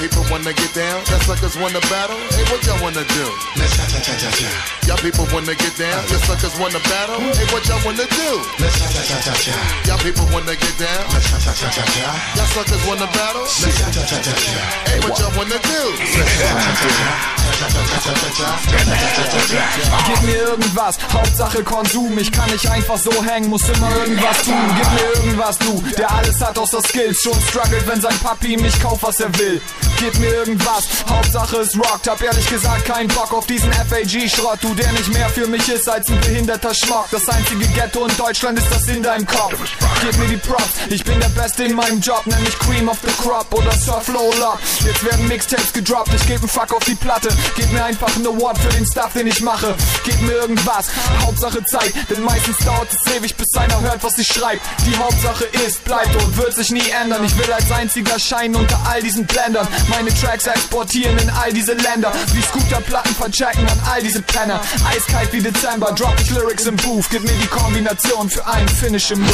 people wanna get down, that suckers wanna battle. Hey, what y'all wanna do? Let's cha cha cha cha cha. Y'all people wanna get down, you suckers wanna battle. Hey, what y'all wanna do? Let's cha cha cha cha cha. Y'all people wanna get down, Let's cha cha cha cha cha. y'all suckers wanna battle. Let's cha cha cha cha cha. Hey, what y'all wanna do? Gib mir irgendwas, Hauptsache Konsum. Ich kann nicht einfach so hängen, muss immer irgendwas tun. Gib mir irgendwas, du, der alles hat außer Skills. Schon struggelt, wenn sein Papi mich kauft, was er will. Gib mir irgendwas, Hauptsache es rockt. Hab ehrlich gesagt keinen Bock auf diesen FAG-Schrott. Du, der nicht mehr für mich ist als ein behinderter Schmock. Das einzige Ghetto in Deutschland ist das in deinem Kopf. Gib mir die Props, ich bin der Beste in meinem Job. Nenn mich Cream of the Crop oder Surf Low Lock. Jetzt werden Mixtapes gedroppt, ich geb 'n Fuck auf die Platte. Gib mir einfach einen Award für den Stuff, den ich mache. Gib mir irgendwas, Hauptsache Zeit. Denn meistens dauert es ewig, bis einer hört, was ich schreib. Die Hauptsache ist, bleibt und wird sich nie ändern. Ich will als einziger scheinen unter all diesen Blendern. Meine Tracks exportieren in all diese Länder. Wie Scooterplatten verchecken an all diese Penner. Eiskalt wie Dezember, drop ich Lyrics im Booth. Gib mir die Kombination für einen Finish im Move.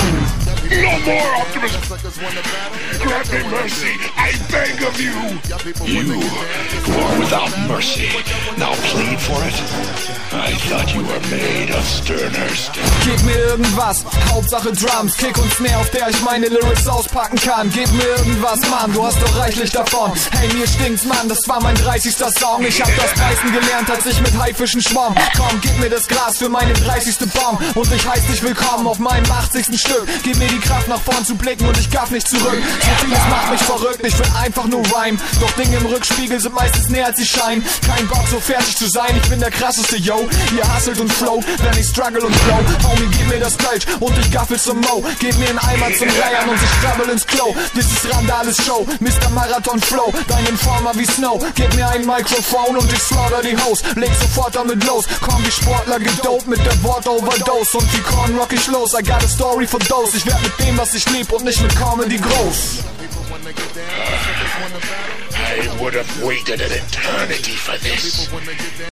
No more battle. Grant me mercy, I beg of you. You are without mercy, now for it. I thought you were made of sterner stuff. Gib mir irgendwas, Hauptsache Drums, Kick und Snare, auf der ich meine Lyrics auspacken kann. Gib mir irgendwas, Mann, du hast doch reichlich davon. Hey, mir stinkt's, Mann, das war mein 30. Song. Ich hab das Beißen gelernt, als ich mit Haifischen schwamm. Komm, gib mir das Glas für meine 30. Bomb und ich heiß dich willkommen auf meinem 80. Stück. Gib mir die Kraft nach vorn zu blicken und ich gaff nicht zurück. So vieles macht mich verrückt, ich will einfach nur rhyme. Doch Dinge im Rückspiegel sind meistens näher als sie scheinen. Kein Bock so fertig zu sein, ich bin der krasseste Yo. Ihr hustelt und flow, wenn ich struggle und flow. Homie, gib mir das Kölsch und ich gaffel zum Mo. Gib mir einen Eimer zum Reiern und ich krabbel ins Klo. This ist Randales Show, Mr. Marathon Flow. Dein Informer wie Snow. Gib mir ein Mikrofon und ich slaughter die Host. Leg sofort damit los. Komm wie Sportler gedopt mit der Wort-Overdose. Und wie Korn rock ich los. I got a story for those. Ich werd mit dem, was ich lieb und nicht mit Comedy groß. I would have waited an eternity for this.